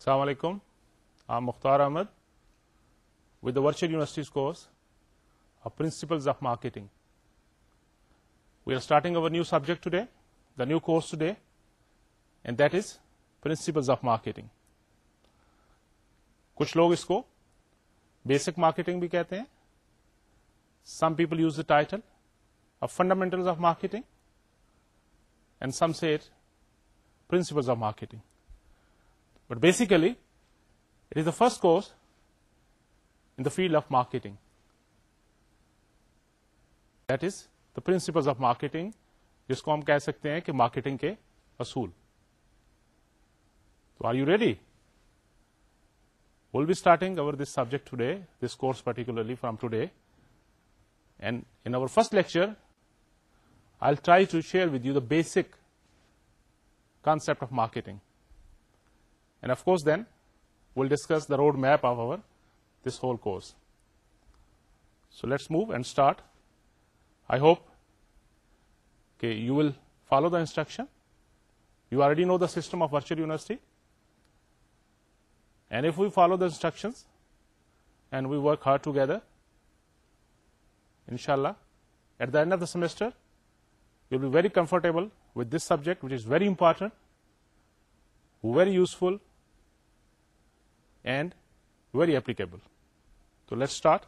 السلام علیکم ہاں Mukhtar Ahmad with the virtual universities course principles of marketing we are starting over new subject today the new course today and that is principles of marketing کچھ لوگ اس کو basic marketing بھی کہتے ہیں some people use the title of fundamental of marketing and some set principles of marketing but basically it is the first course in the field of marketing this the principles of marketing جس کو ہم کہہ سکتے ہیں کہ marketing کے اصول تو are you ready will be starting over this subject today this course particularly from today and in first lecture I try to share with you the basic concept of marketing And of course, then we'll discuss the road map of this whole course. So let's move and start. I hope you will follow the instruction. You already know the system of virtual university. And if we follow the instructions and we work hard together, inshallah, at the end of the semester, you'll be very comfortable with this subject, which is very important, very useful, and very applicable. So let's start.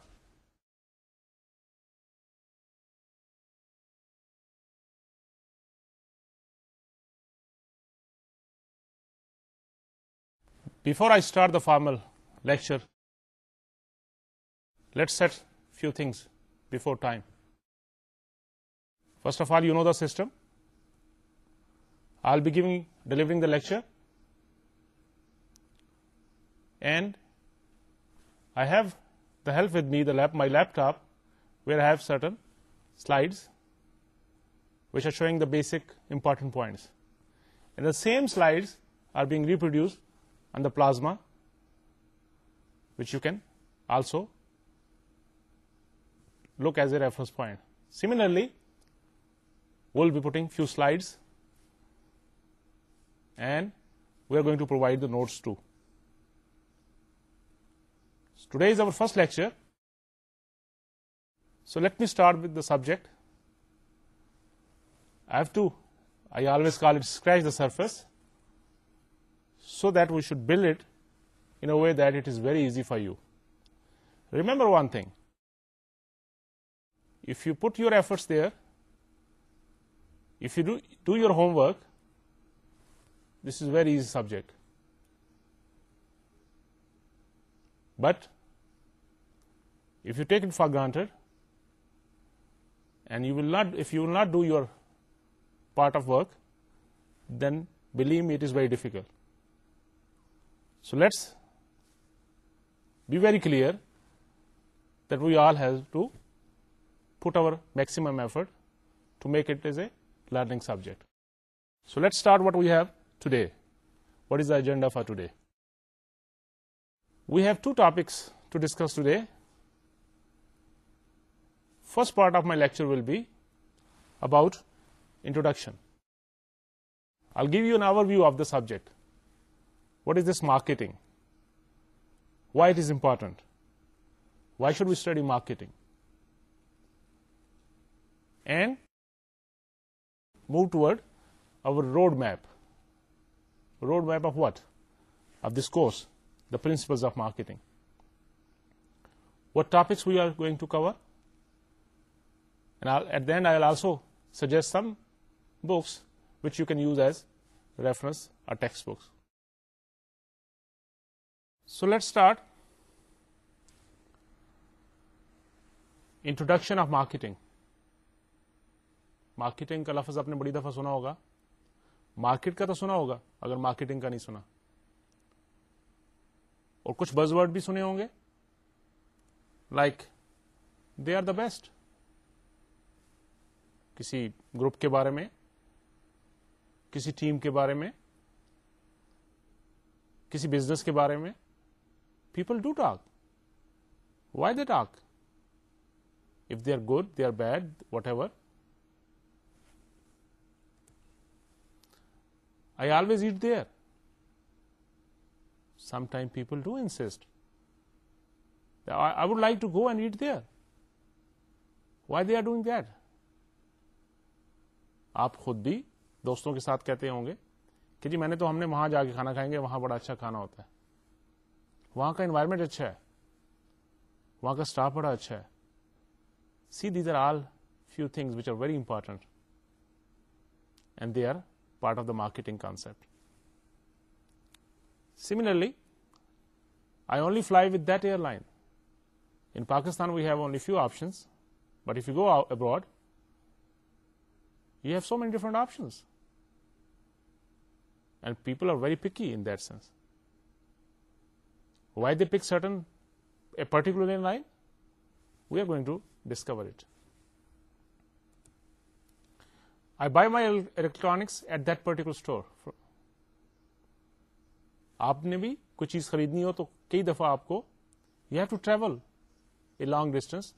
Before I start the formal lecture, let's set a few things before time. First of all, you know the system. I'll be delivering the lecture and I have the help with me, my laptop, where I have certain slides which are showing the basic important points. And the same slides are being reproduced on the plasma, which you can also look as a reference point. Similarly, we'll be putting few slides, and we are going to provide the notes too. Today is our first lecture. So let me start with the subject. I always call it scratch the surface, so that we should build it in a way that it is very easy for you. Remember one thing, if you put your efforts there, if you do your homework, this is a very easy subject. But if you take it for granted, and if you will not do your part of work, then believe me, it is very difficult. So let's be very clear that we all have to put our maximum effort to make it as a learning subject. So let's start what we have today. What is the agenda for today? We have two topics to discuss today. First part of my lecture will be about introduction. I'll give you an overview of the subject. What is this marketing? Why it is important? Why should we study marketing? And move toward our roadmap. Roadmap of what? Of this course, the principles of marketing. What topics we are going to cover? At the end I will also suggest some books which you can use as reference a text books so let start introduction of marketing marketing کا لفظ آپ نے بڑی دفعہ سنا ہوگا market کا تو سنا ہوگا اگر مارکیٹنگ کا نہیں سنا اور کچھ بز وڈ بھی سنے ہوں گے like they are the best کسی گروپ کے بارے میں کسی ٹیم کے بارے میں کسی بزنس کے بارے میں people do talk why they talk if they are good they are bad whatever I always eat there some time people do insist I would like to go and eat there why they are doing that آپ خود بھی دوستوں کے ساتھ کہتے ہوں گے کہ جی میں نے تو ہم نے وہاں جا کے کھانا کھائیں گے وہاں بڑا اچھا کھانا ہوتا ہے وہاں کا انوائرمنٹ اچھا ہے وہاں کا اسٹاف بڑا اچھا ہے see these are all few things which are very important and they are part of the marketing concept similarly I only fly with that airline in Pakistan we have only few options but if you go abroad have so many different options and people are very picky in these why they pick certain a particular line? We are going to discover it I buy my electronics at that particular store آپ نے بھی کوئی چیز خریدنی ہو تو کئی دفعہ آپ کو you have to travel a long distance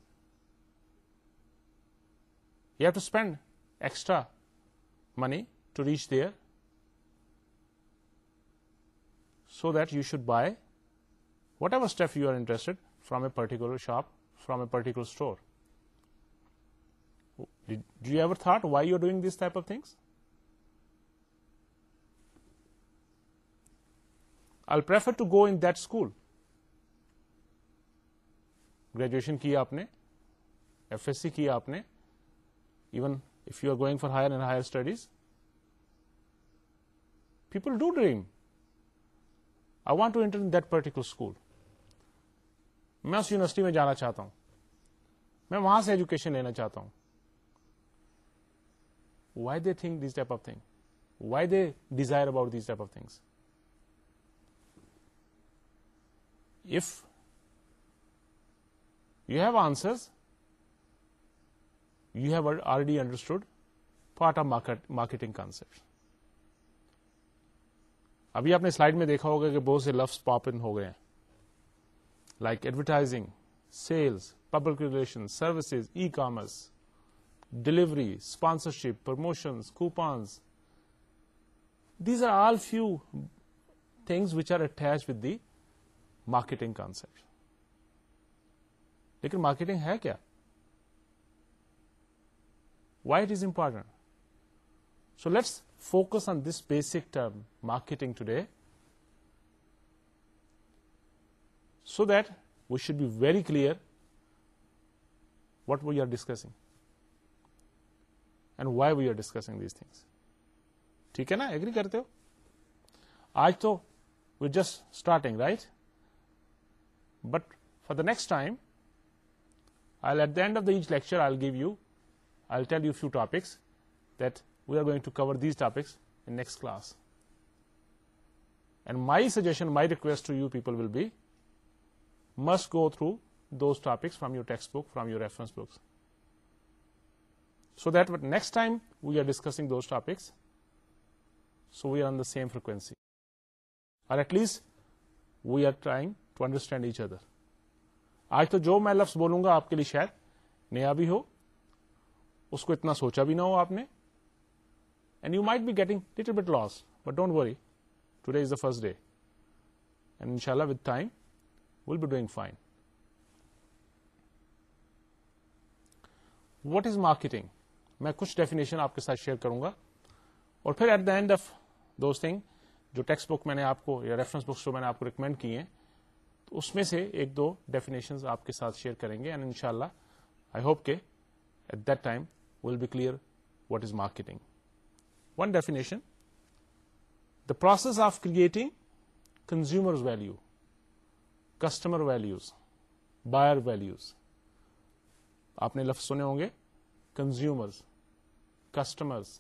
you have to spend extra money to reach there so that you should buy whatever step you are interested from a particular shop from a particular store do you ever thought why you are doing this type of things I prefer to go in that school graduation کیا آپ نے F S C کیا آپ نے even you are going for higher and higher studies people do dream I want to enter that particular school میں اس university میں جانا چاہتا ہوں میں وہاں سے ایجوکیشن لینا چاہتا ہوں why they think these type of thing why they desire about these type of things if you have answers understood part of marketing concept ابھی آپ نے سلائڈ میں دیکھا ہوگا کہ بہت سے لفظ پاپ ان ہو گئے ہیں like advertising sales public relation services e commerce delivery sponsorship promotions coupons these are all few things which are attach with the marketing concept لیکن مارکیٹنگ ہے کیا why it is important so let's focus on this basic term marketing today so that we should be very clear what we are discussing and why we are discussing these things ٹھیک ہے نا agree کرتے ہو آج تو we just starting right but for the next time I at the end of the each lecture I give you ٹیڈ you few topics that we are going to course class and my suggestion will be must go through those topics from you text book from you reference book so that what next time we are discussing those topics so we are in same frequency at least we are time to understand each other آج تو جو میں لفظ بولوں گا آپ کے لیے شاید نیا بھی ہو اس کو اتنا سوچا بھی نہ ہو آپ نے and you might be getting little bit lost but don't worry today is the first day and ان شاء اللہ with time will be doing fine what is marketing میں کچھ ڈیفینیشن آپ کے ساتھ شیئر کروں گا اور پھر at the end of those thing جو ٹیکسٹ بک میں نے آپ کو یا ریفرنس بکس جو میں نے آپ کو ریکمینڈ کی ہیں تو اس میں سے ایک دو ڈیفینیشن آپ کے ساتھ شیئر کریں گے اینڈ ان شاء اللہ آئی ہوپ کہ at that time be clear what marketing one definition the process of creating consumer value customer values bar values نے لفظ سنے ہوں گے کنزیومرز کسٹمرز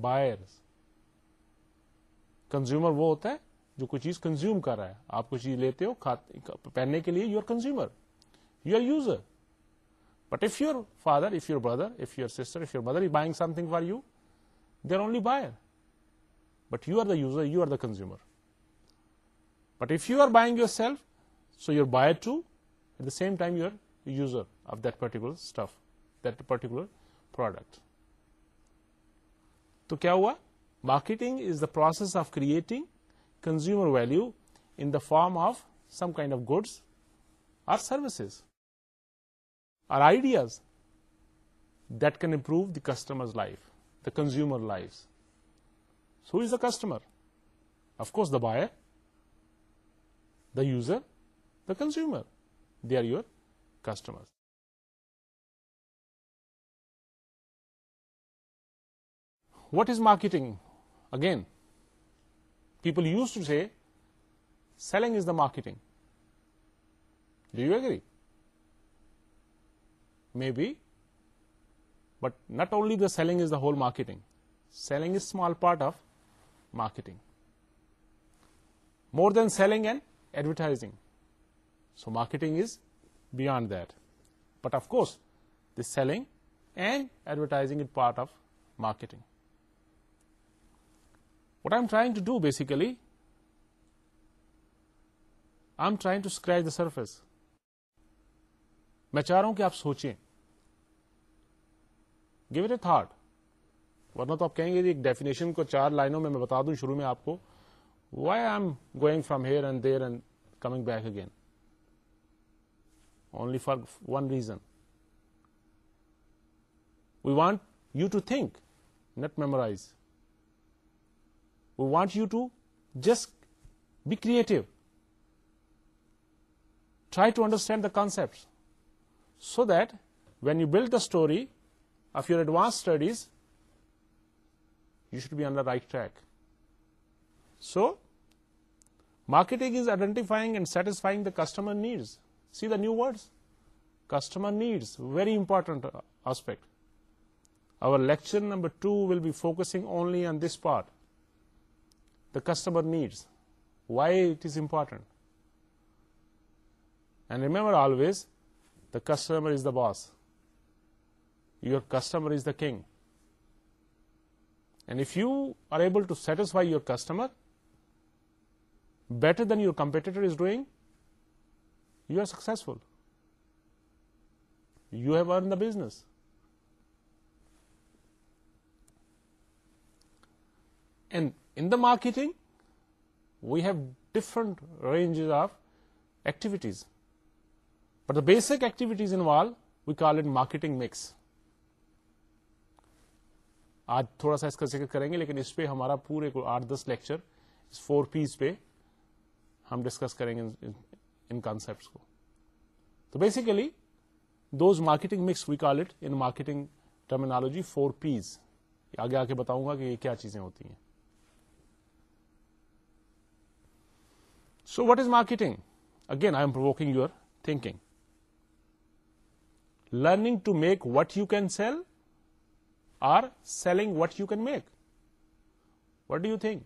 بائرز کنزیومر وہ ہوتا ہے جو کوئی چیز کنزیوم کر رہا ہے آپ کچھ چیز لیتے ہو پہننے کے لیے you are consumer you are user But if your father, if your brother, if your sister, if your mother is buying something for you, they are only buyer. But you are the user, you are the consumer. But if you are buying yourself, so you are buyer too, at the same time you are a user of that particular stuff, that particular product. So, kya hua? Marketing is the process of creating consumer value in the form of some kind of goods or services are ideas that can improve the customer's life, the consumer lives. So who is the customer? Of course, the buyer, the user, the consumer. They are your customers. What is marketing? Again, people used to say, selling is the marketing. Do you agree? maybe, but not only the selling is the whole marketing. Selling is small part of marketing. More than selling and advertising. So marketing is beyond that. But of course, the selling and advertising is part of marketing. What I'm trying to do basically, I'm trying to scratch the surface. میں چاہ رہا ہوں کہ آپ سوچیں give it a thought ورنہ تو آپ کہیں گے ایک ڈیفینیشن کو چار لائنوں میں میں بتا دوں شروع میں آپ کو why I am going from here and coming back again only for one reason we want you to think not memorise we want you to just be creative try to understand the concept so that when you build the story of your advanced studies, you should be on the right track. So, marketing is identifying and satisfying the customer needs. See the new words? Customer needs, very important aspect. Our lecture number 2 will be focusing only on this part, the customer needs, why it is important. And remember always, the customer is the boss. Your customer is the king. And if you are able to satisfy your customer better than your competitor is doing, you are successful. You have earned the business. And in the marketing, we have different ranges of activities. Basic activities involve we call it marketing mix آج تھوڑا سا اس کا ذکر کریں گے لیکن اس پہ ہمارا پورے آٹھ دس لیکچر فور پیز پہ ہم ڈسکس کریں گے ان کو تو basically those marketing mix we call it in marketing terminology four Ps آگے آ کے بتاؤں گا کہ یہ کیا چیزیں ہوتی ہیں so what is marketing again I am provoking your thinking Learning to make what you can sell or selling what you can make. What do you think?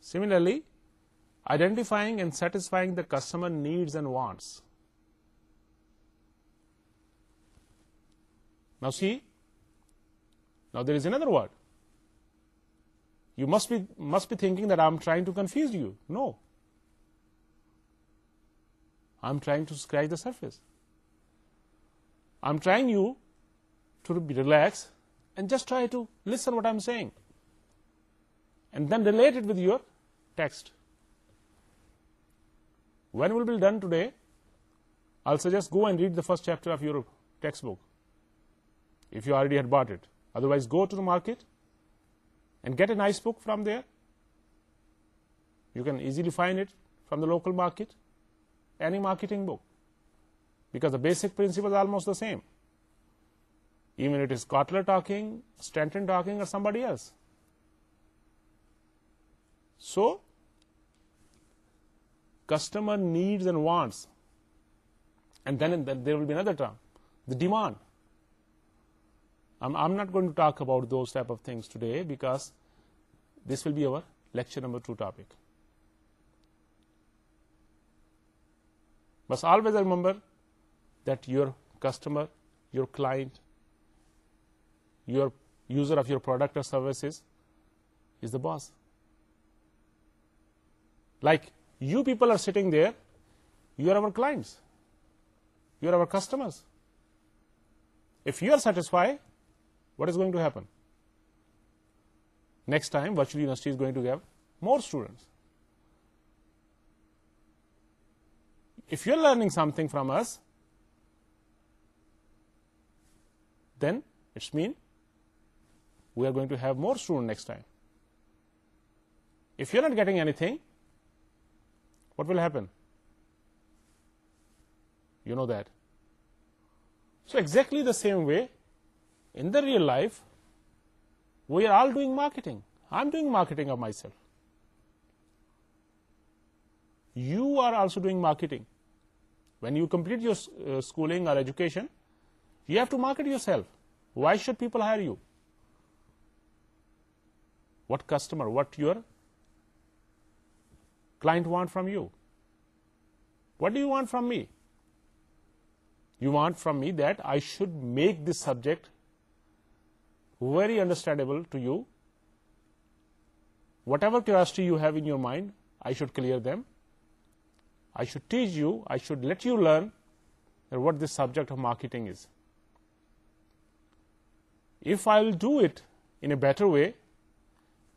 Similarly, identifying and satisfying the customer needs and wants. Now see, now there is another word. You must be thinking that I am trying to confuse you. No. I'm trying to scratch the surface. I'm trying you to be relaxed and just try to listen what I'm saying. And then relate it with your text. When it will be done today, I'll suggest go and read the first chapter of your textbook, if you already had bought it. Otherwise, go to the market and get a nice book from there. You can easily find it from the local market any marketing book, because the basic principle is almost the same. Even it is Kotler talking, Stanton talking, or somebody else. So, customer needs and wants, and then there will be another term, the demand. I'm not going to talk about those type of things today because this will be our lecture number 2 topic. Must always remember that your customer, your client, your user of your product or services is the boss. Like you people are sitting there, you are our clients, you are our customers. If you are satisfied, what is going to happen? Next time, virtual university is going to have more students. If you are learning something from us, then it means we are going to have more students next time. If you are not getting anything, what will happen? You know that. So exactly the same way, in the real life, we are all doing marketing. I am doing marketing of myself. You are also doing marketing. When you complete your uh, schooling or education, you have to market yourself. Why should people hire you? What customer, what your client want from you? What do you want from me? You want from me that I should make this subject very understandable to you. Whatever curiosity you have in your mind, I should clear them. I should teach you, I should let you learn what this subject of marketing is. If I will do it in a better way,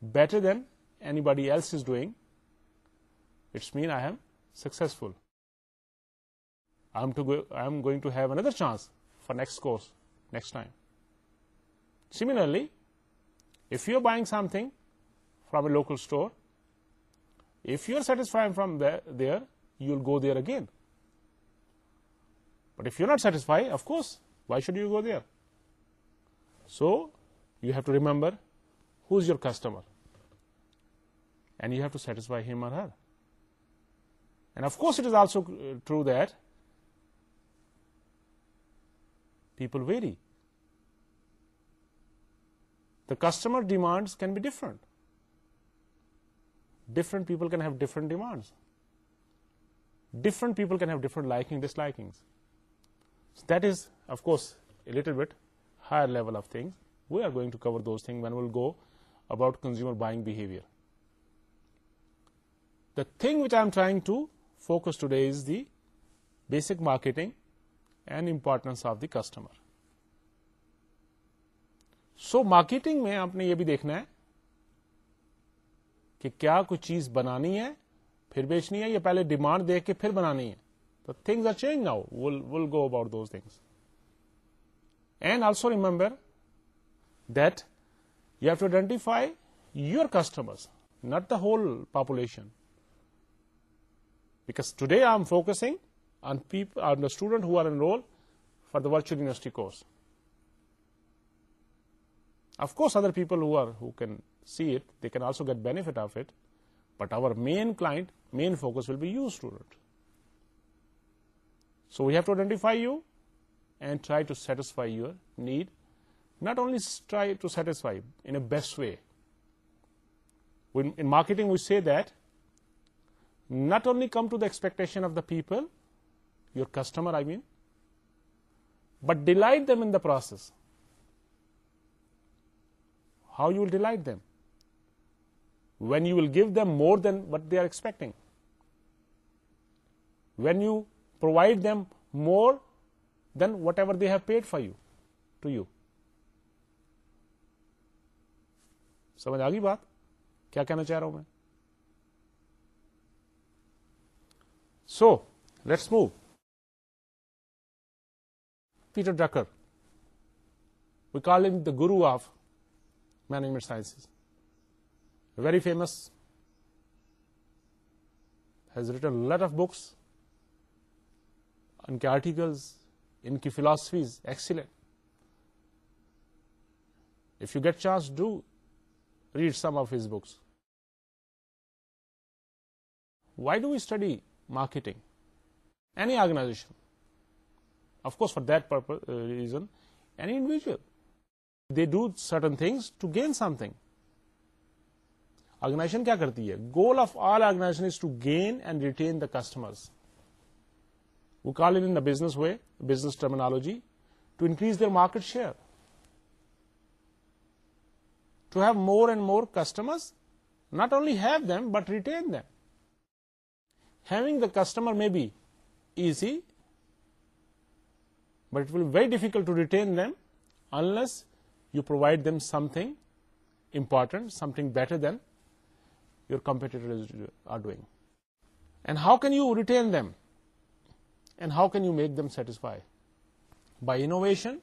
better than anybody else is doing, it's mean I am successful. I am going to have another chance for next course, next time. Similarly, if you are buying something from a local store, if you are satisfied from there, you will go there again. But if you're not satisfied, of course, why should you go there? So you have to remember who is your customer, and you have to satisfy him or her. And of course, it is also uh, true that people vary. The customer demands can be different. Different people can have different demands. Different people can have different like dislike that is of کوڈ with higher level of thing we are going to cover will go about consumer the thing which I am trying to focus today is the basic marketing and importance of the customer so marketing میں آپ نے یہ بھی دیکھنا ہے کہ کیا کوئی چیز بنانی ہے پھر بیچنی ہے یا پہلے ڈیمانڈ دیکھ کے پھر بنانی ہے تو things are change now will go about those things and also remember that you have to identify your customers not the whole population because today I am focusing on people on the student who are an role for the virtual university course of course other people who who are can see it they can also get benefit of it But our main client, main focus will be you, student. So we have to identify you and try to satisfy your need. Not only try to satisfy in a best way. In marketing, we say that not only come to the expectation of the people, your customer, I mean, but delight them in the process. How you will delight them? When you will give them more than what they are expecting when you provide them more than whatever have have paid for you to you سمجھ آ گئی بات کیا کہنا چاہ رہا ہوں میں so let's move Peter Drucker we call in the guru of management science very famous has written lot of books ان کے آرٹیکلز ان کی philosophies excellent if you get chance to read some of his books why do you study marketing any organization of course for the purpose reason any individual they do certain things to gain something organization کیا کرتی ہے goal of all organization is to gain and retain the customer call ہوئے business terminology to increase their market share to have more and more customers not only have them but retain them having the customer may be easy but it will very difficult to retain them unless you provide them something important something better than your competitors are doing. And how can you retain them? And how can you make them satisfied? By innovation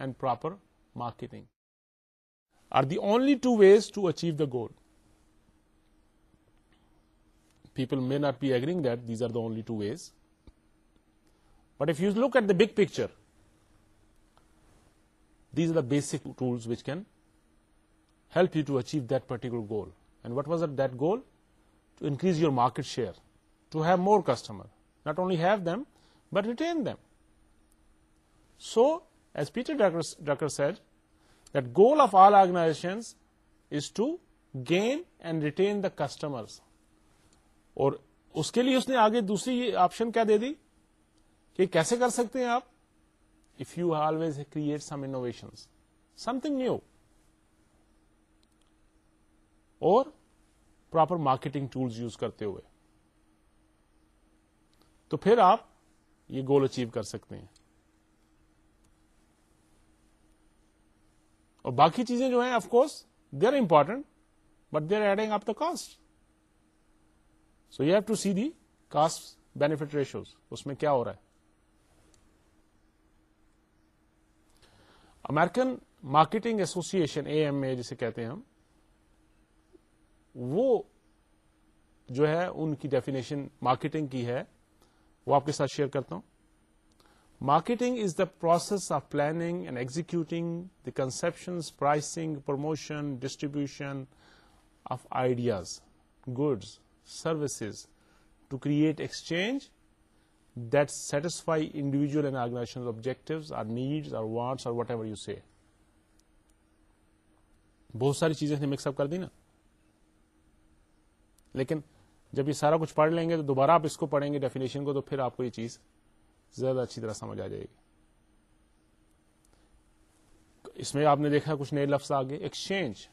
and proper marketing are the only two ways to achieve the goal. People may not be agreeing that these are the only two ways. But if you look at the big picture, these are the basic tools which can help you to achieve that particular goal. And what was it goal to increase your market share to have more customer not only have only them but retain them so as Peter Drucker that goal of all organization is to gain and retain the customer اور اس کے لیے اس نے آگے دوسری option کیا دے دی کہ کیسے کر سکتے ہیں آپ if you always create some innovation something new اور پراپر مارکیٹنگ ٹولز یوز کرتے ہوئے تو پھر آپ یہ گول اچیو کر سکتے ہیں اور باقی چیزیں جو ہیں of course they are important but they are adding up the cost so you have to see the cost benefit ratios اس میں کیا ہو رہا ہے American marketing association A M A جسے کہتے ہیں ہم وہ جو ہے ان کی ڈیفینیشن مارکیٹنگ کی ہے وہ آپ کے ساتھ شیئر کرتا ہوں marketing is the process of planning and executing the conception pricing promotion distribution of ideas goods services to create exchange that satisfy individual and organization objective needs اور وانٹس اور وٹ ایور یو سی بہت ساری چیزیں mix up کر دی نا لیکن جب یہ سارا کچھ پڑھ لیں گے تو دوبارہ آپ اس کو پڑھیں گے ڈیفینیشن کو تو پھر آپ کو یہ چیز زیادہ اچھی طرح سمجھ آ جائے گی اس میں آپ نے دیکھا کچھ نئے لفظ آگے exchange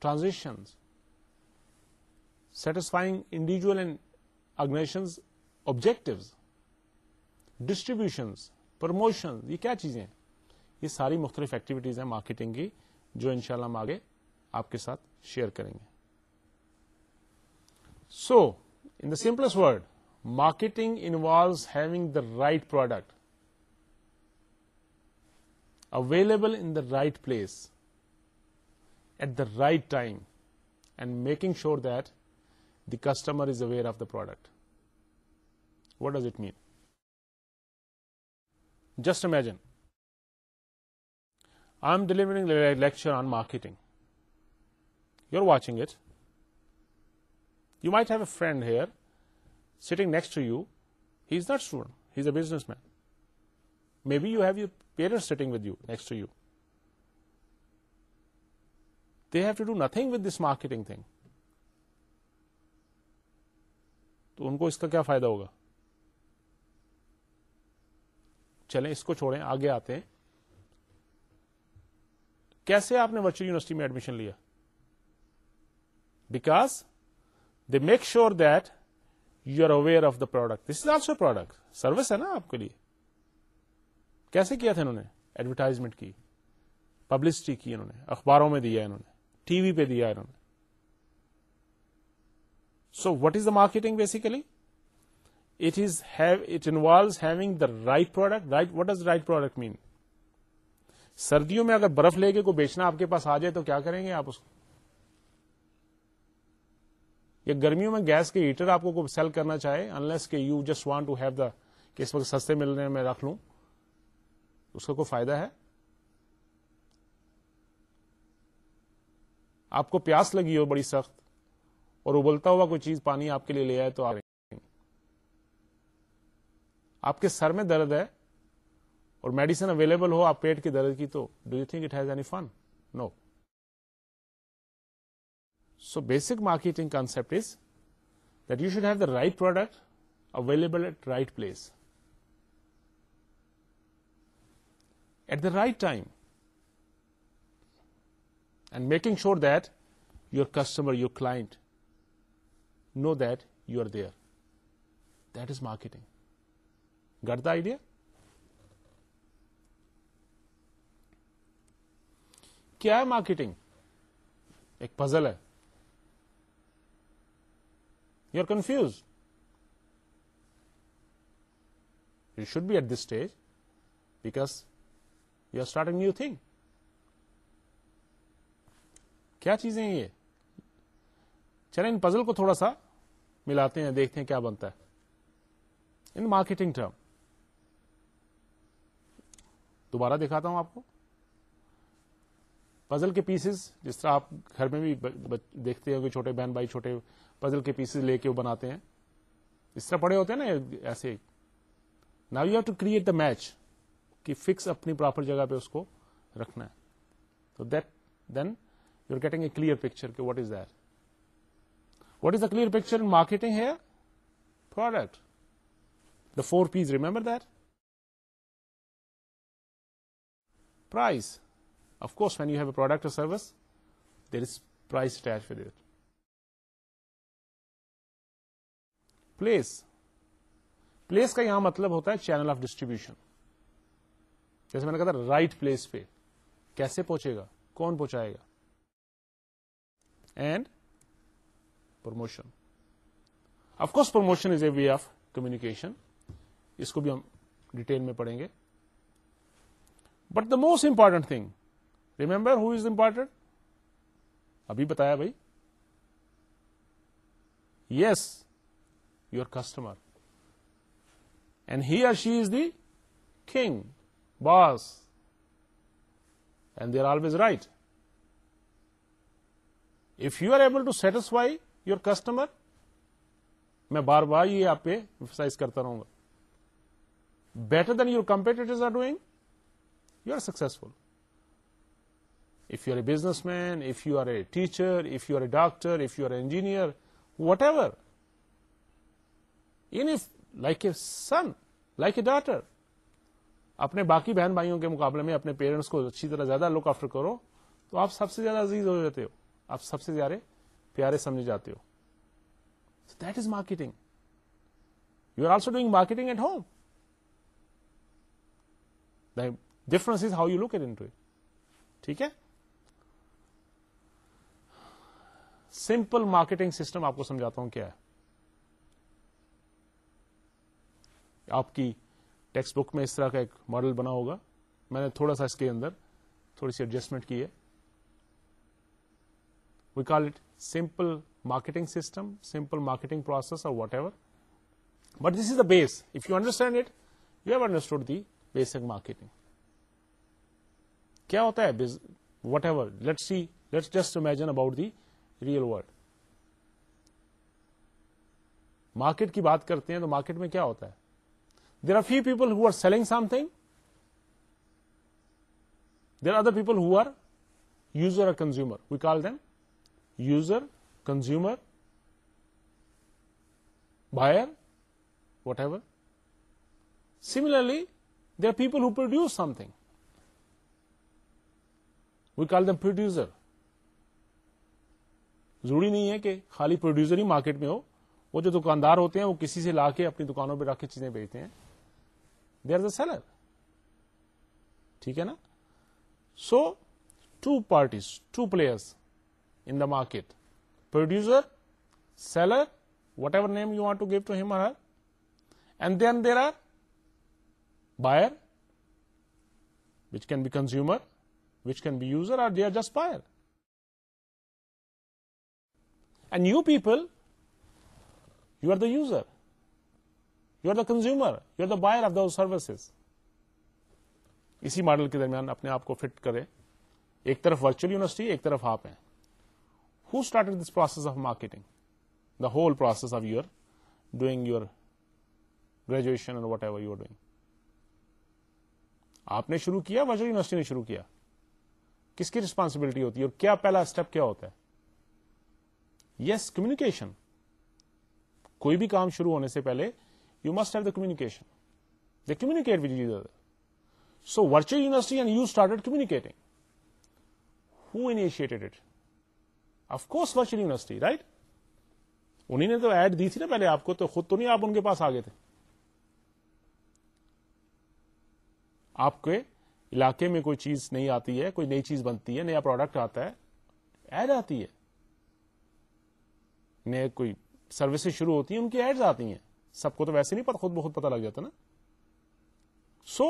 transaction satisfying individual and organization objectives distribution promotion یہ کیا چیزیں ہیں یہ ساری مختلف ایکٹیویٹیز ہیں مارکیٹنگ کی جو انشاءاللہ ہم آگے آپ کے ساتھ شیئر کریں گے So, in the simplest word, marketing involves having the right product available in the right place at the right time and making sure that the customer is aware of the product. What does it mean? Just imagine, I'm delivering a lecture on marketing. You're watching it. You might have a friend here sitting next to you he is not student he is a businessman maybe you have you peri sitting with you next to you they have to do nothing with this marketing thing تو ان کو اس کا کیا فائدہ ہوگا چلیں اس کو چھوڑیں آگے آتے ہیں کیسے آپ نے ورچوئل یونیورسٹی میں ایڈمیشن لیا because they make sure that you are aware of the product this is also product service ہے نا آپ کے لیے کیسے کیا تھا انہوں نے ایڈورٹائزمنٹ کی پبلسٹی کی انہوں نے اخباروں میں دیا انہوں نے ٹی وی پہ دیا انہوں نے so what is the marketing basically it is it involves having the right product right what is right product مین سردیوں میں اگر برف لے کے کوئی بیچنا آپ کے پاس آ جائے تو کیا کریں گے آپ اس کو یا گرمیوں میں گیس کے ہیٹر آپ کو سیل کرنا چاہے انلیس کے you just want to have the کہ اس وقت سستے ملنے میں رکھ لوں اس کا کوئی فائدہ ہے آپ کو پیاس لگی ہو بڑی سخت اور ابلتا ہوا کوئی چیز پانی آپ کے لیے لے آئے تو آ آپ کے سر میں درد ہے اور میڈیسن اویلیبل ہو آپ پیٹ کے درد کی تو do you think it has any fun no so basic marketing concept is that you should have the right product available at right place at the right time and making sure that your customer your client know that you are there that is marketing get the idea کیا ہے marketing ایک puzzle ہے confuse should be at this stage because you are starting new thing کیا چیزیں یہ چلیں ان puzzle کو تھوڑا سا ملاتے ہیں دیکھتے ہیں کیا بنتا ہے ان مارکیٹنگ ٹرم دوبارہ دکھاتا ہوں آپ کو پزل کے پیسز جس طرح آپ گھر میں بھی دیکھتے ہو کہ چھوٹے بہن بھائی چھوٹے پزل کے پیسز لے کے وہ بناتے ہیں اس طرح پڑے ہوتے ہیں نا ایسے نا you have to create the match کہ فکس اپنی پراپر جگہ پہ اس کو رکھنا ہے تو that then you are getting a clear picture کہ what is there what is the clear picture marketing ہے product the four Ps remember there price of course when you have a product service there is price attach that place place کا یہاں مطلب ہوتا ہے channel of distribution جیسے میں نے کہا تھا رائٹ پلیس پہ کیسے پہنچے گا کون پہنچائے گا and promotion of course promotion is a way of communication اس کو بھی ہم ڈیٹیل میں پڑھیں گے but the most important thing remember who is important ابھی بتایا بھائی yes your customer and he or she is the king boss and they always right if you are able to satisfy your customer میں بار بار یہ آپ پہ exercise کرتا رہوں گا better than your competitors are doing you are successful if you are a businessman if you are a teacher if you are a doctor if you are a engineer whatever like a son like a daughter اپنے باقی بہن بھائیوں کے مقابلے میں اپنے parents کو اچھی طرح زیادہ لک آفٹر کرو تو آپ سب سے زیادہ عزیز ہو جاتے ہو آپ سب سے زیادہ پیارے سمجھ جاتے ہو that is marketing you are also doing marketing at home difference is how you look لوکو ٹھیک ہے سمپل مارکیٹنگ سسٹم آپ کو سمجھاتا ہوں کیا ہے آپ کی ٹیکسٹ بک میں اس طرح کا ایک ماڈل بنا ہوگا میں نے تھوڑا سا اس کے اندر تھوڑی سی ایڈجسٹمنٹ کی ہے we call it simple marketing system simple marketing process اور whatever but this is the base if you understand it you have understood the basic marketing کیا ہوتا ہے whatever let let see just imagine about the real world market کی بات کرتے ہیں تو market میں کیا ہوتا ہے there are few people who are selling something there are other people who are user اور consumer we call them user consumer buyer whatever similarly there are people who produce something we call them producer ضروری نہیں ہے کہ خالی producer ہی market میں ہو وہ جو دکاندار ہوتے ہیں وہ کسی سے لا کے اپنی دکانوں پہ رکھ کے چیزیں بیچتے ہیں دا سیلر ٹھیک ہے نا so two parties two players in the market producer seller whatever name you want to give to him or and then there are buyer which can be consumer which can be user or they are just buyer and you people you are the user you are the consumer you are the buyer of those services اسی model کے درمیان اپنے آپ کو fit کرے ایک طرف virtual university ایک طرف آپ ہیں who start this process of marketing the whole process of your doing your graduation اور whatever you are doing آپ نے شروع کیا ورچوئل یونیورسٹی نے شروع کیا کس کی ریسپانسبلٹی ہوتی ہے اور کیا پہلا اسٹیپ کیا ہوتا ہے یس yes, کمیونیکیشن کوئی بھی کام شروع ہونے سے پہلے must have the communication the communicate so virtual university and you started communicating ہوس ورچل یونیورسٹی رائٹ انہیں تو ایڈ دی تھی نا پہلے آپ کو تو خود تو نہیں آپ ان کے پاس آ گئے تھے آپ کے علاقے میں کوئی چیز نہیں آتی ہے کوئی نئی چیز بنتی ہے نیا پروڈکٹ آتا ہے ایڈ آتی ہے نئے کوئی سروسز شروع ہوتی ہیں ان کی ایڈز آتی ہیں سب کو تو ویسے نہیں پتا خود بہت پتا لگ جاتا نا so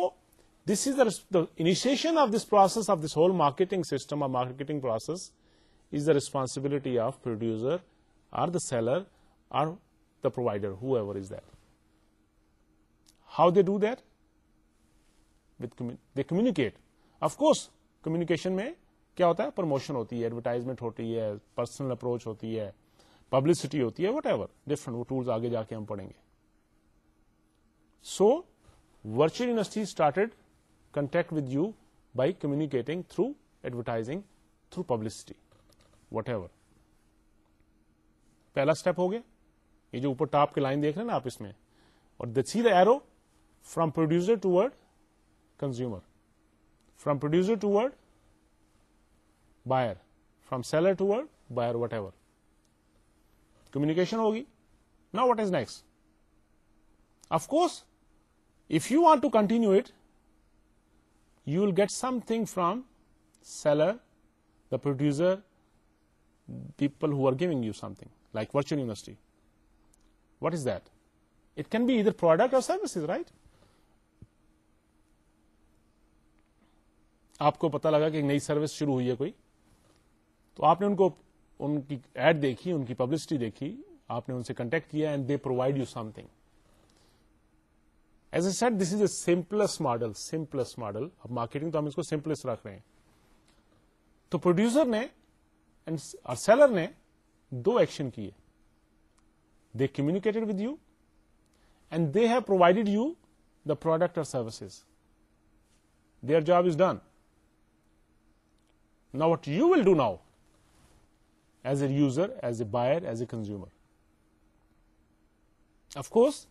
this is the initiation of this process of this whole marketing system اور marketing process is the responsibility of producer or the seller or the provider whoever is that how they do that with they of course communication میں کیا ہوتا ہے promotion ہوتی ہے advertisement ہوتی ہے personal approach ہوتی ہے پبلسٹی ہوتی ہے وٹ ایور ڈفرنٹ وہ ٹولس آگے جا کے ہم پڑھیں گے so virtual university started contact with you by communicating through advertising through publicity whatever پہلا اسٹیپ ہو گیا یہ جو اوپر ٹاپ کی لائن دیکھ رہے ہیں نا آپ اس میں اور the arrow from producer to word consumer from producer to word buyer from seller to word buyer whatever communication ہوگی نا what is next of course if you want to continue it you will get something from seller the people people who are you you something like virtual university what is that it can be ادھر services, right? Right آپ کو پتا لگا کہ ایک نئی service شروع ہوئی ہے کوئی تو آپ نے ان کو ان کی ایڈ دیکھی ان کی پبلسٹی دیکھی آپ نے ان سے کنٹیکٹ کیا and they provide you something as a set this is a simplest model simplest model اب مارکیٹنگ تو ہم اس کو سمپلس رکھ رہے ہیں تو پروڈیوسر نے اور سیلر نے دو ایکشن کیے they communicated with you and they have provided you the product اور services they are job is done نا what you will do now as a user as a buyer as a consumer of course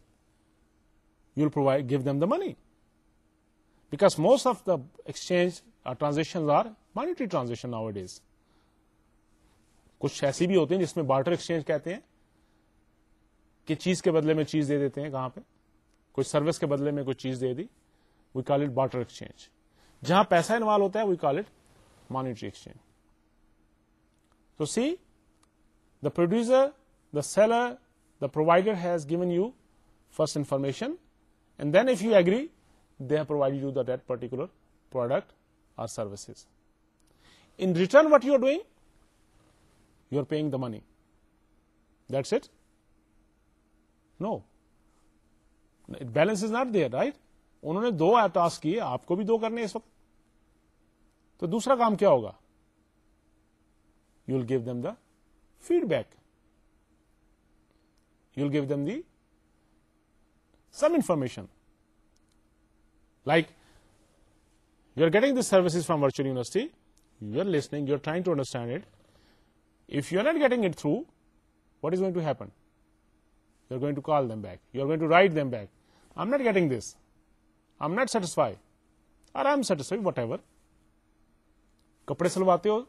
give them the money because most of the exchange transaction are monetary transaction transaction days کچھ ایسی بھی ہوتی ہیں جس میں barter exchange کہتے ہیں کہ چیز کے بدلے میں چیز دے دیتے ہیں کہاں پہ کوئی سروس کے بدلے میں کوئی چیز دے دی we call it barter exchange جہاں پیسہ انوالو ہوتا ہے we call it monetary exchange تو see the producer the seller the provider has given you first information and then if you agree they have provide you the that particular product or services in return what you are doing you are paying the money that's it no balance is not there right انہوں نے دو task کیے آپ کو بھی دو کرنے اس وقت تو دوسرا کام کیا ہوگا you will give them the feedback you will give them the information like you are getting this services from which university you are listening you are trying to understand it if you are not getting it through what is going to happen you are going to call them back you are going to write them back I am not getting this I am not satisfy are I am satisfy whatever کپڑے سلواتے ہو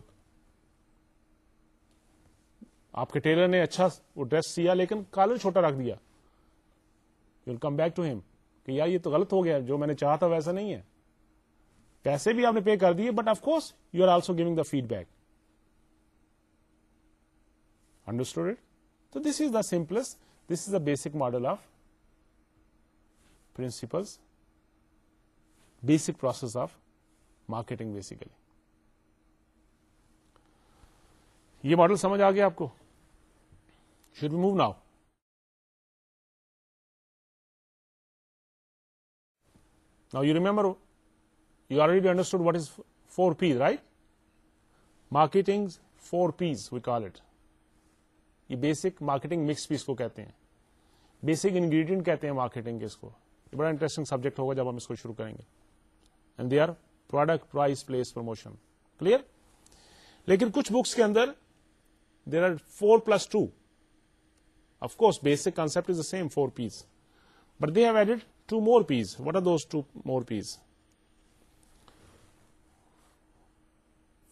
آپ کے tailor نے اچھا dress سیا لیکن کالو چھوٹا رکھ دیا کم بیک ٹو ہم کہ یار یہ تو غلط ہو گیا جو میں نے چاہا تھا ویسا نہیں ہے پیسے بھی آپ نے پے کر دیے but of course you are also giving the feedback understood تو this is the simplest this is the basic model of principle basic process of marketing basically یہ ماڈل سمجھ آ گیا آپ کو should move now you remember you already understand what is four piece right marketing four piece we call it یہ basic marketing mix پیس کو کہتے ہیں بیسک انگریڈینٹ کہتے ہیں مارکیٹنگ کے اس کو یہ بڑا انٹرسٹنگ سبجیکٹ ہوگا جب ہم اس کو شروع کریں گے and they are product price place promotion clear لیکن کچھ بکس کے اندر there are four plus two of course basic concept is the same four piece but they have added two more P's. What are those two more P's?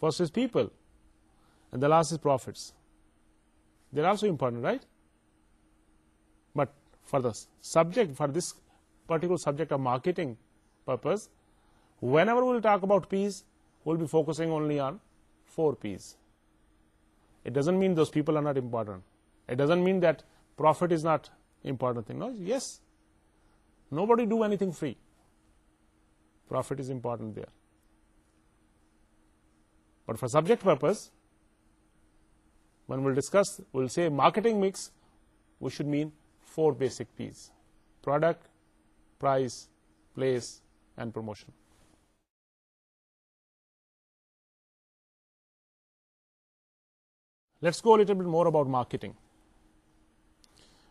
First is people, and the last is profits. They're also important, right? But for the subject, for this particular subject of marketing purpose, whenever we'll talk about P's, we'll be focusing only on 4 P's. It doesn't mean those people are not important. It doesn't mean that profit is not important thing. No, yes, Nobody do anything free. Profit is important there. But for subject purpose, when we'll discuss, we'll say marketing mix, we should mean 4 basic P's: product, price, place, and promotion. Let's go a little bit more about marketing.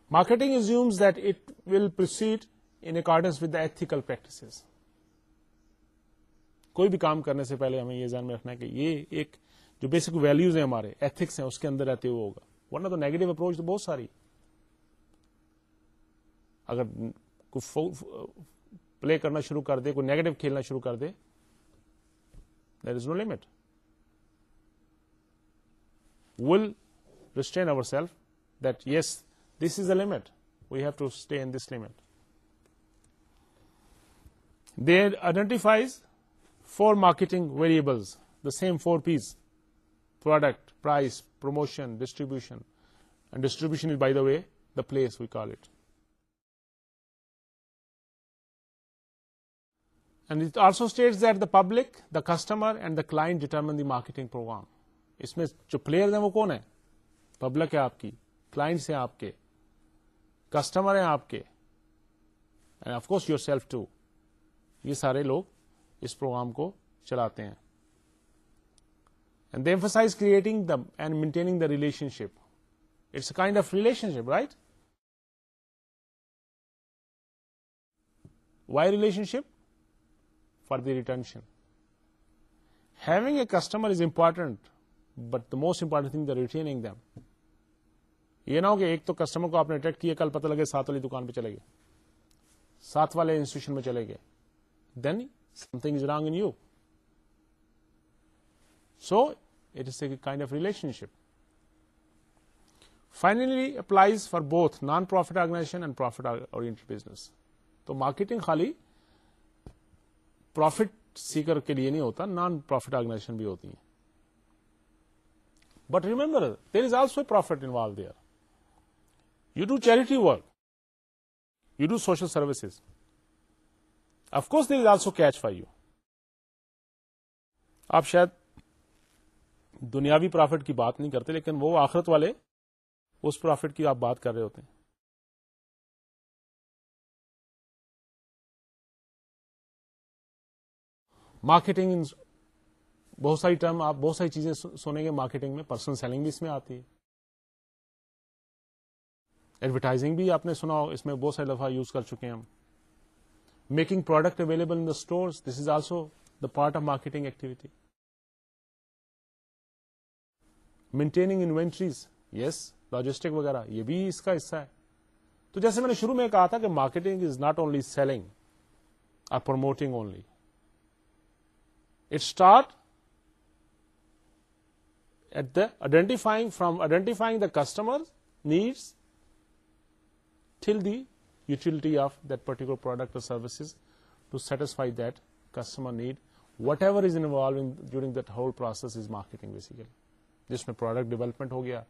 Marketing assumes that it will proceed in accordance with the ethical practices کوئی بھی کام کرنے سے پہلے ہمیں یہ ذہن میں رکھنا ہے کہ یہ ایک جو بیسک ویلوز ہیں ہمارے ایتھکس ہیں اس کے اندر رہتے ہوئے ہوگا ورنہ تو نیگیٹو اپروچ تو بہت ساری اگر کوئی پلے کرنا شروع کر دے کوئی نیگیٹو کھیلنا شروع کر دے there is no limit will restrain our self that yes this is a limit we have to stay in this limit they identifies four marketing variables the same four piece product price promotion distribution distribution by the way the place we call it and also state the public the customer and the class determine the marketing programme اس میں جو player ہیں وہ کون ہے public ہے آپ کی کلاس ہیں آپ کے کسٹمر ہیں آپ کے and of course yourself too یہ سارے لوگ اس پروگرام کو چلاتے ہیں and creating the and maintaining the relationship it's kind of relationship right why relationship for the رٹنشپ having a customer is important but the most important thing the retaining them یہ نہ ہو کہ ایک تو customer کو آپ نے اٹیکٹ کیا کل پتہ لگے ساتھ والی دکان پہ چلے گئے ساتھ والے انسٹیٹیوشن میں چلے گئے دین سم تھانگ ان یو سو اٹھ kind of relationship finally applies for both non profit organisation and profit business تو مارکیٹنگ خالی پروفیٹ سیکر کے لیے نہیں ہوتا نان پروفٹ آرگنائزیشن بھی ہوتی ہیں but remember there is also profit involve there you do charity work you do social services course there is also catch for you آپ شاید دنیاوی پروفٹ کی بات نہیں کرتے لیکن وہ آخرت والے اس پروفٹ کی آپ بات کر رہے ہوتے ہیں مارکیٹنگ بہت ساری ٹرم آپ بہت ساری چیزیں سنیں گے مارکیٹنگ میں پرسنل سیلنگ بھی اس میں آتی ہے ایڈورٹائزنگ بھی آپ نے سنا ہو اس میں بہت ساری دفعہ یوز کر چکے ہیں ہم making product available in the store this is also the part of marketing activity maintaining inventories yes logistic وغیرہ یہ بھی اس کا حصہ ہے تو جیسے میں نے شروع میں کہا تھا کہ marketing is not only selling or promoting only it start at the identifying from identifying the customer needs till the utility of that particular product or services to satisfy that customer need. Whatever is involved in, during that whole process is marketing basically. جس میں product development ہو گیا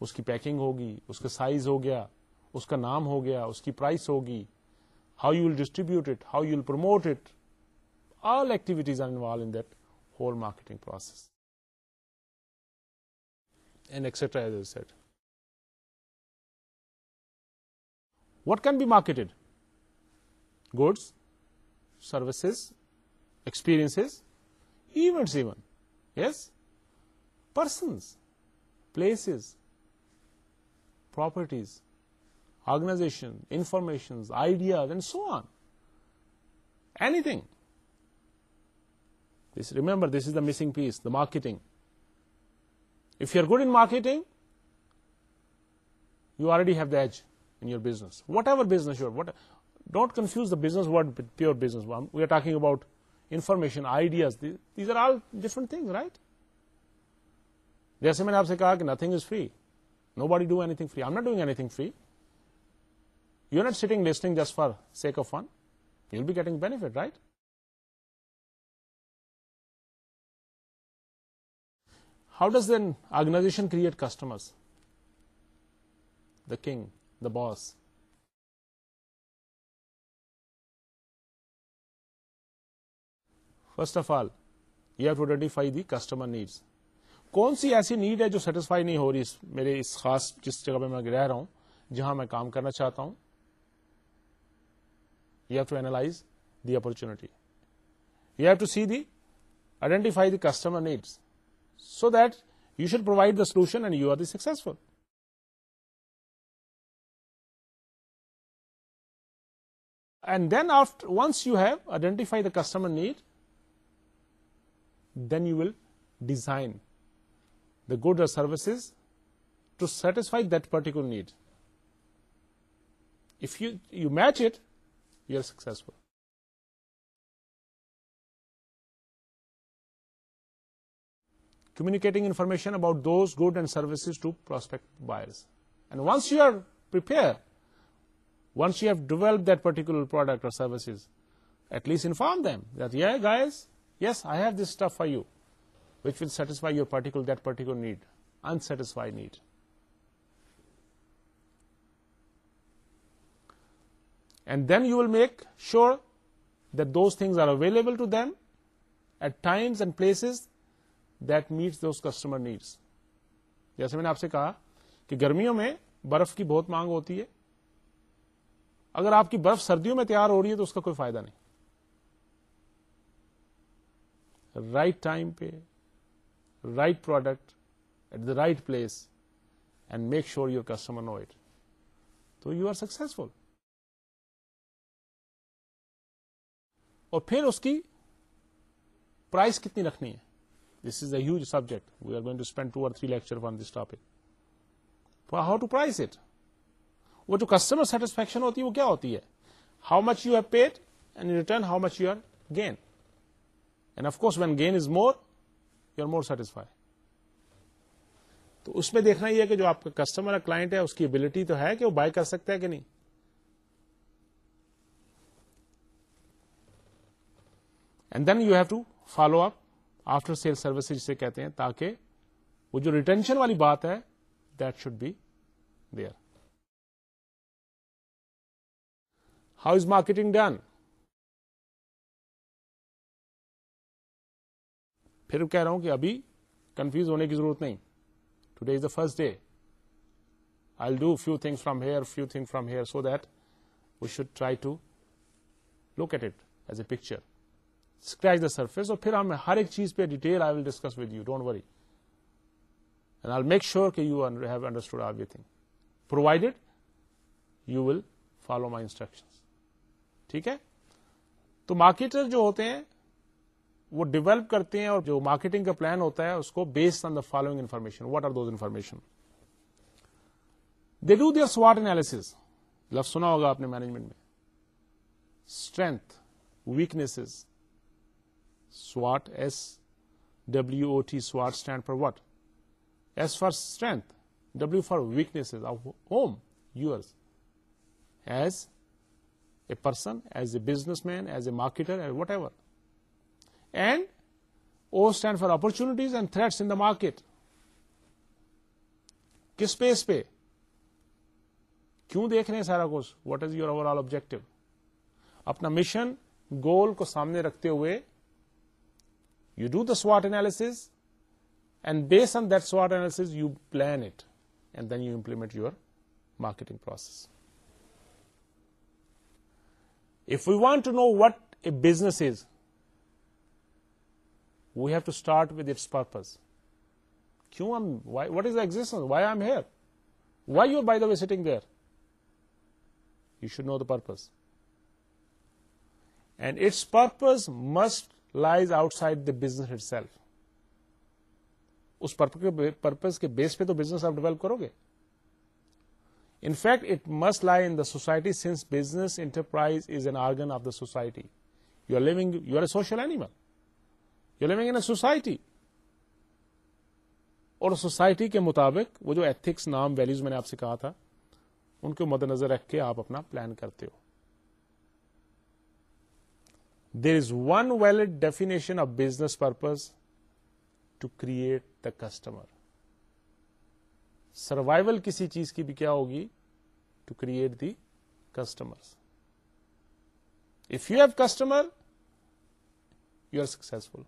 اس کی packing ہوگی اس کا size ہو گیا اس کا نام ہو گیا اس کی پرائس ہوگی how you will distribute it how you will promote it all activities are involve in that whole marketing process and extra as set What can be marketed? Goods, services, experiences, events even, yes, persons, places, properties, organization, informations, ideas, and so on. Anything. This, remember, this is the missing piece, the marketing. If you are good in marketing, you already have the edge. Your business whatever business don't confuse the business with pure business about information میں نے آپ سے nothing is free nobody do thing free I'm not doing anything free not sitting listening just for sake we'll be getting benefit right how does then organisation create customer the king boss first of all you have to identify the customer needs کون سی ایسی need ہے جو satisfy نہیں ہو رہی میرے اس خاص جس جگہ پہ میں رہ رہا ہوں جہاں میں کام کرنا چاہتا ہوں you have to analyse the opportunity you have to see the identify the customer needs so that you should provide the solution and you are the successful And then after, once you have identified the customer need, then you will design the goods or services to satisfy that particular need. If you match it, you are successful. Communicating information about those goods and services to prospective buyers. And once you are prepared once you have develop that particular product اور services at least inform them that you guys yes I have this offer you which satisfy you particular that particular need unsatisfied need and then you will make sure things are available to them at times and places that meets those customer needs جیسے میں نے آپ سے کہا کہ گرمیوں میں برف کی بہت مانگ ہوتی ہے اگر آپ کی برف سردیوں میں تیار ہو رہی ہے تو اس کا کوئی فائدہ نہیں رائٹ ٹائم پہ right product at the right place and make sure your customer know it تو یو آر سکسفل اور پھر اس کی پرائز کتنی رکھنی ہے this is a huge subject we are going to spend two اور three lecture on this topic how to price it وہ جو کسٹمر سیٹسفیکشن ہوتی ہے وہ کیا ہوتی ہے how much you have paid and return how much you are gain and of course when gain is more you are more satisfy تو اس میں دیکھنا یہ ہے کہ جو آپ کا کسٹمر کلائنٹ ہے اس کی ابلٹی تو ہے کہ وہ بائی کر سکتا ہے کہ نہیں and then you have to follow up after sale service جسے کہتے ہیں تاکہ وہ جو ریٹینشن والی بات ہے that should be there is marketing done پھر کہہ رہا ہوں کہ ابھی کنفیوز ہونے کی ضرورت نہیں today is the first day I do few thing from here few thing from here so that we should try to locate as a picture scratch the surface اور پھر ہم ہر ایک چیز پہ detail I will discuss with you don't worry and I make sure کہ you have understood our thing provided you will follow my instruction ٹھیک ہے تو مارکیٹر جو ہوتے ہیں وہ ڈیولپ کرتے ہیں اور جو مارکیٹنگ کا پلان ہوتا ہے اس کو based on the following information what are those information they do their سواٹ analysis لفظ سنا ہوگا آپ نے مینجمنٹ میں strength weaknesses سواٹ S W O T سواٹ stand for what S for strength W for weakness of home yours as person as a business man as a marketer what ever and O stand for opportunities and thread in the market کس piece پہ کیوں دیکھ رہے ہیں سارا کچھ what is your overall object اپنا mission goal کو سامنے رکھتے ہوئے یو ڈو دا سواٹ analysis and base on this you plan it and then you implement your marketing process ٹ to know what a business is we've to start with its purpose Q am why what is اگز why I am here why you by the ways sitting here you should know the purpose and its purpose must lies outside the business itself اس پرپز کے بیس پہ تو business آپ develop کرو گے in fact it must lie in the society since business enterprise is an organ of the society you are living you a social animal you are لگ ان سوسائٹی اور سوسائٹی کے مطابق وہ جو ethics نام values میں نے آپ سے کہا تھا ان کو مد نظر رکھ کے آپ اپنا پلان کرتے ہو there is one valid definition of business purpose to create the customer survival کسی چیز کی بھی کیا ہوگی to create the customer if you have customer you are successful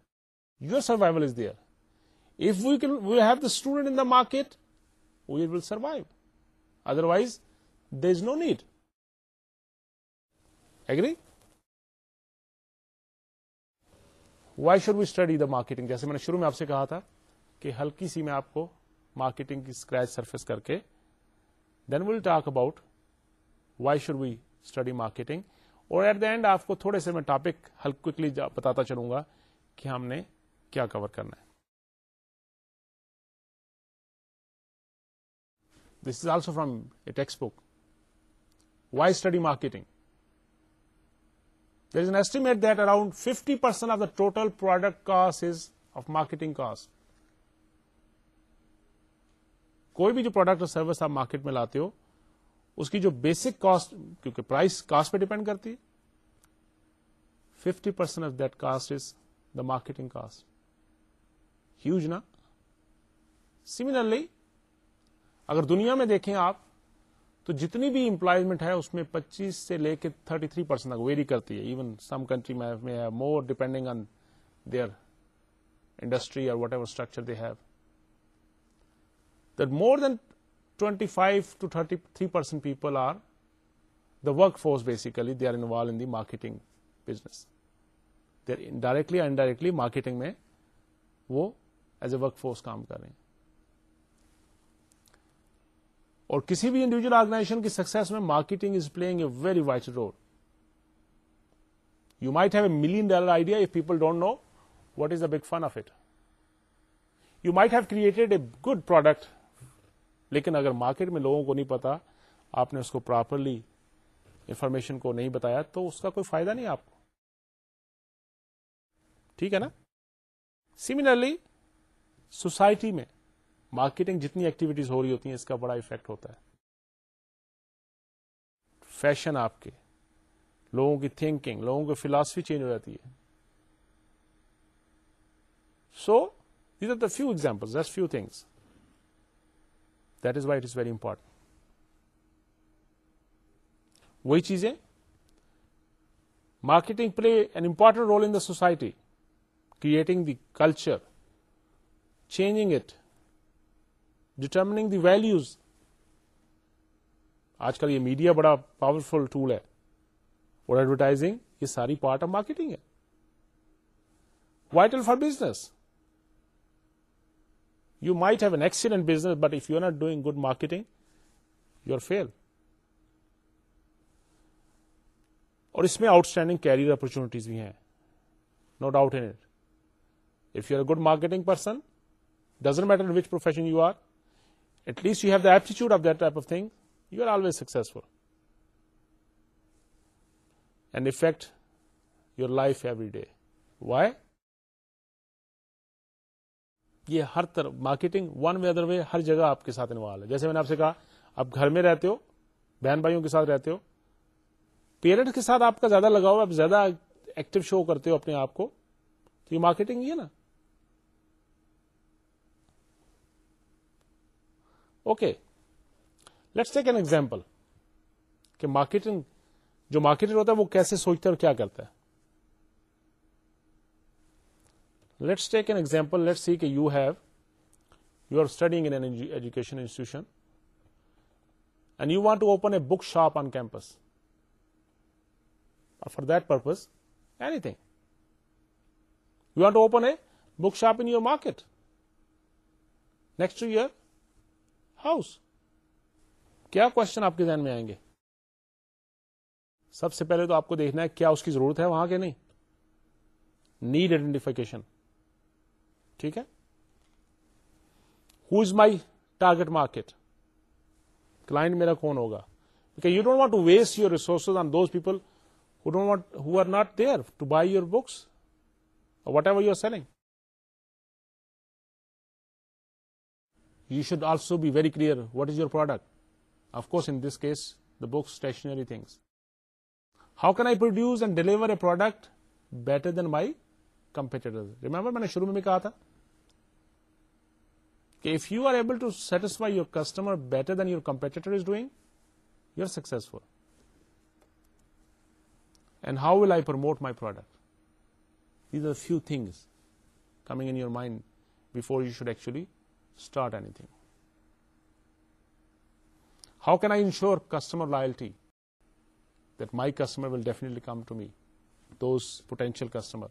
your survival is there if well we have the student in the market we will survive otherwise there is no need agree why should we study the marketing جیسے میں نے شروع میں آپ سے کہا تھا کہ ہلکی سی میں آپ کو مارکیٹنگ کی اسکریچ سرفیس کر کے then will talk about why should we study marketing اور ایٹ دا اینڈ آپ کو تھوڑے سے میں ٹاپک ہلکلی بتاتا چلوں گا کہ ہم نے کیا کور کرنا ہے this is also from a text book why study marketing there is an estimate that around fifty percent of the total product cost is of marketing cost کوئی بھی جو پروڈکٹ اور سروس آپ مارکیٹ میں لاتے ہو اس کی جو بیسک کاسٹ کیونکہ پرائز کاسٹ پہ ڈیپینڈ کرتی ہے fifty percent of that cost is the marketing cost huge نا سملرلی اگر دنیا میں دیکھیں آپ تو جتنی بھی امپلائمنٹ ہے اس میں پچیس سے لے کے تھرٹی تھری پرسینٹ ویری کرتی ہے ایون سم کنٹری میں more depending on their industry اور whatever structure they have more than twenty five to thirty three percent people are the work force basically they are involve the marketing business they directly indirectly marketing میں وہ as a work force کام کر رہے ہیں اور کسی بھی individual organization کی سکس میں marketing is plug a very wide role you might have a million dollar idea if people don't know what is the big fun of it you might have created a good product لیکن اگر market میں لوگوں کو نہیں پتا آپ نے اس کو پراپرلی انفارمیشن کو نہیں بتایا تو اس کا کوئی فائدہ نہیں آپ کو ٹھیک ہے نا سملرلی سوسائٹی میں مارکیٹنگ جتنی ایکٹیویٹیز ہو رہی ہوتی ہیں اس کا بڑا افیکٹ ہوتا ہے فیشن آپ کے لوگوں کی تھنکنگ لوگوں کی فلاسفی چینج ہو جاتی ہے so these are the few example few things that is why it is very important وہی چیزیں marketing play an important role in the society creating the culture changing it determining the values آج کل یہ media بڑا powerful tool ہے اور advertising یہ ساری پارٹ آف مارکیٹنگ ہے vital for business you might have an excellent business but if you are not doing good marketing you are fail اور اس میں آؤٹ اسٹینڈنگ کیریئر اپرچونیٹیز بھی ہیں no doubt if you are good marketing person doesn't matter which profession you are at least you have the aptitude of that type of thing you are always successful and affect your life every day why یہ ہر طرف marketing one way other way ہر جگہ آپ کے ساتھ involve ہے جیسے میں نے آپ سے کہا آپ گھر میں رہتے ہو بہن بھائیوں کے ساتھ رہتے ہو پیرنٹ کے ساتھ آپ کا زیادہ لگاؤ آپ زیادہ ایکٹیو شو کرتے ہو اپنے آپ کو تو یہ مارکیٹنگ ہی ہے نا okay let's take an example کہ مارکیٹنگ جو مارکیٹر ہوتا ہے وہ کیسے سوچتا ہے اور کیا کرتا ہے let's take an example let see کے you have you are studying education institution and you want to open a book shop on campus for the purpose anything you want to open a book shop in your market next your house کیا question آپ کے ذہن میں آئیں گے سب سے پہلے تو آپ کو دیکھنا ہے کیا اس کی ضرورت ہے وہاں کے نہیں نیڈ آئیڈینٹیفیکیشن ٹھیک ہے who is my target market client میرا کون ہوگا you don't want to waste your resources on those people who don't want who are not there to buy your books whatever you are selling you should also be very clear what is your product of course in this case the books stationery things how can I produce and deliver a product better than my competitor remember میں نے شروع میں بھی کہا تھا کہ if you are able to satisfy your customer better than your competitor is doing you are successful and how will I promote my product these are few things coming in your mind before you should actually start anything how can I ensure customer loyalty that my customer will definitely come to me those potential customer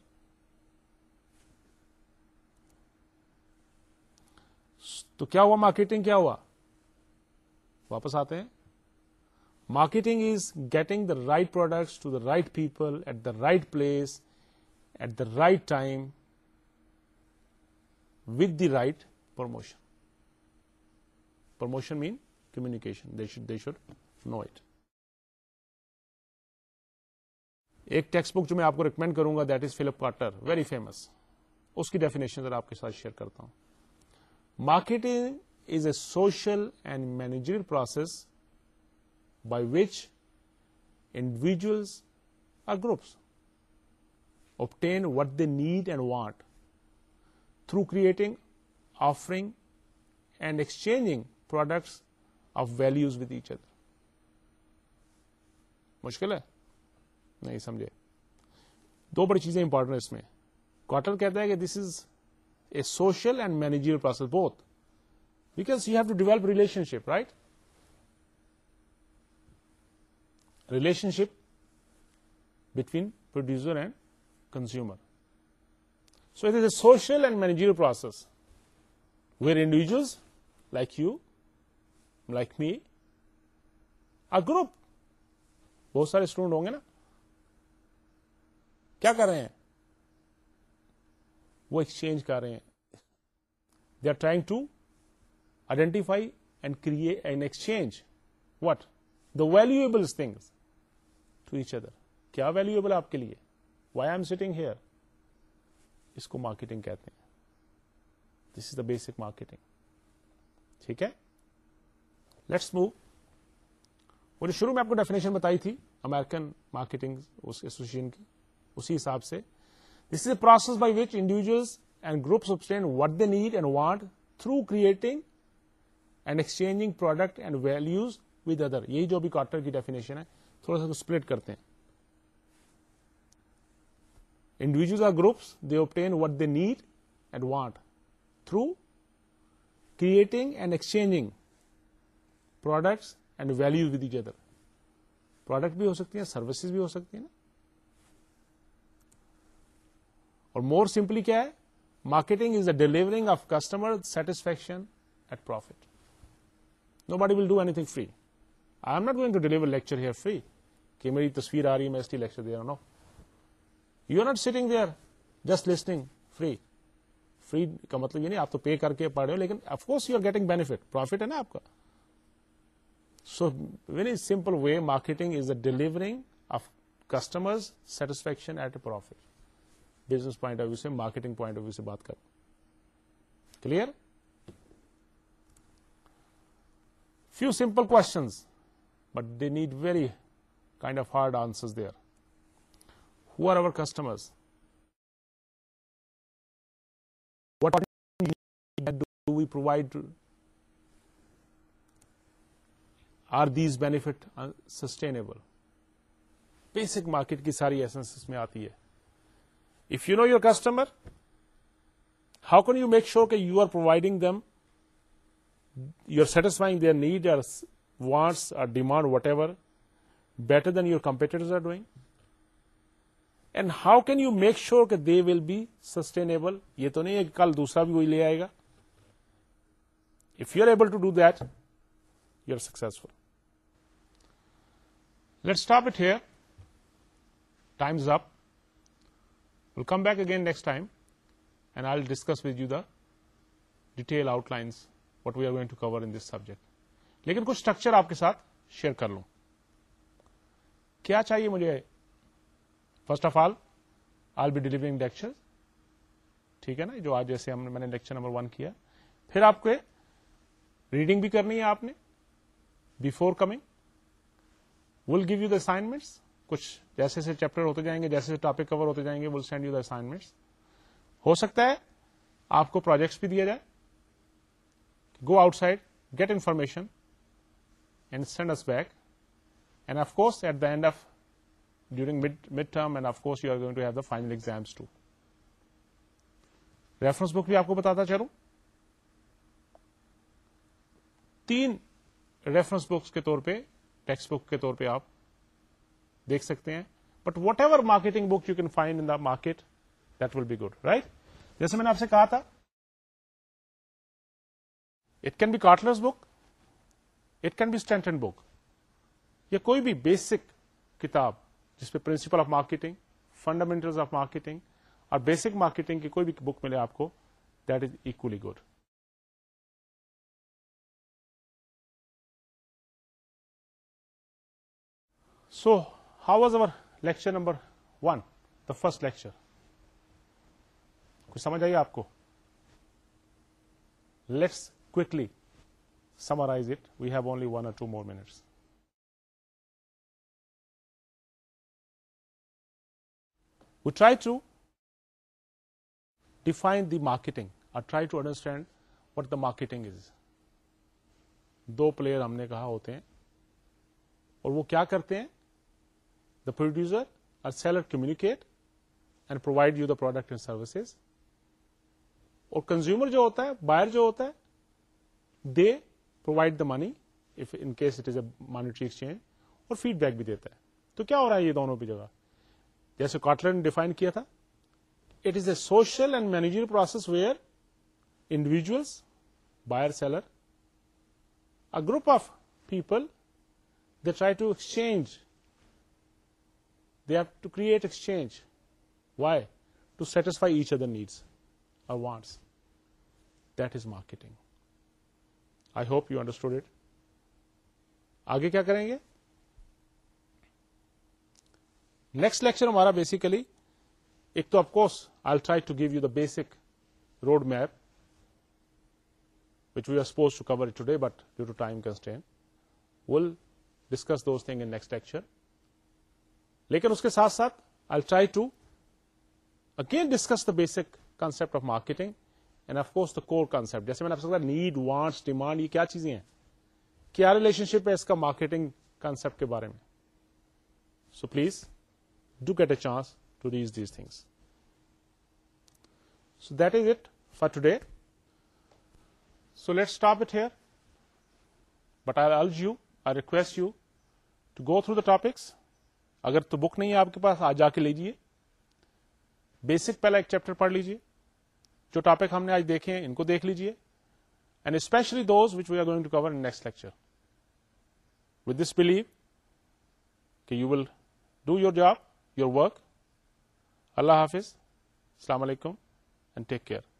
تو کیا ہوا marketing کیا ہوا واپس آتے ہیں marketing is getting the right products to the right people at the right place at the right time with the right promotion promotion mean communication they should they should know it ایک text book جو میں آپ کو recommend کروں گا that is Philip Carter very famous اس کی definition آپ کے ساتھ شیئر کرتا ہوں marketing is a social and manager process by which individuals or groups obtain what they need and want through creating, offering and exchanging products of values with each other مشکل ہے نہیں سمجھے دو بڑی چیزیں امپورٹنٹ اس میں کوٹل کہتا ہے کہ this is social and managerial process بہت because you have to develop relationship right relationship between producer and consumer so it is a social and managerial process where individual like you like me a group بہت سارے student ہوں گے نا کیا کر رہے ہیں وہ ایکسچینج کر رہے ہیں they are trying to identify and create an exchange what the valuable things to each other کیا ویلوبل آپ کے لیے why I am sitting here اس کو مارکیٹنگ کہتے ہیں this is the basic marketing ٹھیک ہے لیٹس مووی شروع میں آپ کو ڈیفینیشن بتائی تھی امیرکن مارکیٹنگ ایسوسیشن کی اسی حساب سے process by which individuals and groups obtain what the need and want through creating and exchanging product and values with other یہی جو بھی کوارٹر کی ڈیفینیشن ہے تھوڑا سا اسپلٹ کرتے ہیں individuals or groups they obtain what the need and want through creating and exchanging products and value product بھی ہو سکتے ہیں سروسز بھی ہو سکتے ہیں اور مور سمپلی کیا ہے marketing is the delivering of customer satisfaction at profit nobody will do anything free I am not going to deliver lecture here free کہ میری تصویر آ رہی ہے میں اس لیے لیکچر دے رہا ہوں no you are not sitting they are just listening free free کا مطلب یہ نہیں آپ تو پے کر کے پڑھ رہے ہو لیکن course you are getting benefit profit ہے نا آپ کا so very simple way marketing is the delivering of customer satisfaction at a profit business point of view سے مارکیٹنگ پوائنٹ آف ویو سے بات کر clear few simple questions but they need very kind of hard answer they are who are our customer what are do we provide are these benefit sustainable basic market کی ساری essence میں آتی ہے know your customer how can you make sure you are providing them you are satisfying their need or wants or demand whatever better than your competitor are doing and how can you make sure they will be sustainable یہ تو نہیں ہے کل دوسرا بھی وہی لے آئے گا if you are able to do that you are successful let stop it here times up time back I'll discuss with you the detail outlines what we are to cover in this subject لیکن کچھ structure آپ کے ساتھ share کر لوں کیا چاہیے مجھے first of all I'll be delivering lecture ٹھیک ہے نا جو آج جیسے ہم نے میں نے لیکچر نمبر ون کیا پھر آپ کو ریڈنگ بھی کرنی ہے آپ نے before coming will give you assignments کچھ جیسے سے چیپٹر ہوتے جائیں گے جیسے سے ٹاپک کور ہوتے جائیں گے will send you the assignment ہو سکتا ہے آپ کو پروجیکٹس بھی دیا جائے go outside get information and and send us back of course at the end of during mid term end of course you are going to have the final exams to reference book بھی آپ کو بتاتا چلوں تین reference books کے طور پہ text book کے طور پہ آپ دیکھ سکتے ہیں but whatever marketing book you can find in the market that will be good right جیسے میں نے آپ سے کہا تھا it can be Kotler book it can be Stanton book یا کوئی بھی بیسک کتاب جس پہ principle of marketing fundamental of marketing اور بیسک مارکیٹنگ کی کوئی بھی بک ملے آپ کو that is equally good so was over lecture number one the first lecture کچھ سمجھ آئیے آپ کو let's quickly summarize it we have only one or two more minutes we try to define the marketing اور try to understand what the marketing is دو player ہم نے کہا ہوتے ہیں اور وہ کیا کرتے ہیں producer or seller communicate and provide you the product and services اور کنزیومر جو ہوتا ہے بائر جو ہوتا ہے they provide the money if in case it is a monetary exchange اور فیڈ بیک بھی دیتا ہے تو کیا ہو رہا ہے یہ دونوں بھی جگہ جیسے کاٹلر نے ڈیفائن کیا تھا it is a social and manager process where individuals buyer seller a group of people they try to exchange have to create exchange why to satisfy each other needs I wants the marketing I hope you understand it آگے کیا کریں گے next lecture ہمارا basically ایک تو of course I try to give you the basic road map which we are suppose to cover today but due to time constraint will discuss those thing in next lecture لیکن اس کے ساتھ ساتھ I try to again discuss the basic concept of marketing and of course concept جیسے میں نے آپ سکتا نیڈ وانٹس ڈیمانڈ یہ کیا چیزیں ہیں کیا ریلیشن شپ ہے اس کا مارکیٹنگ کانسپٹ کے بارے میں so please do get a chance to raise these things so that is it for today so let stop it here but I urge you I request you to go through the topics اگر تو بک نہیں ہے آپ کے پاس آج جا کے لیجیے بیسک پہلا ایک چیپٹر پڑھ لیجیے جو ٹاپک ہم نے آج دیکھے ہیں ان کو دیکھ لیجیے and especially those which we are going to cover next lecture with this believe کہ you will do your job your work اللہ حافظ السلام علیکم اینڈ ٹیک کیئر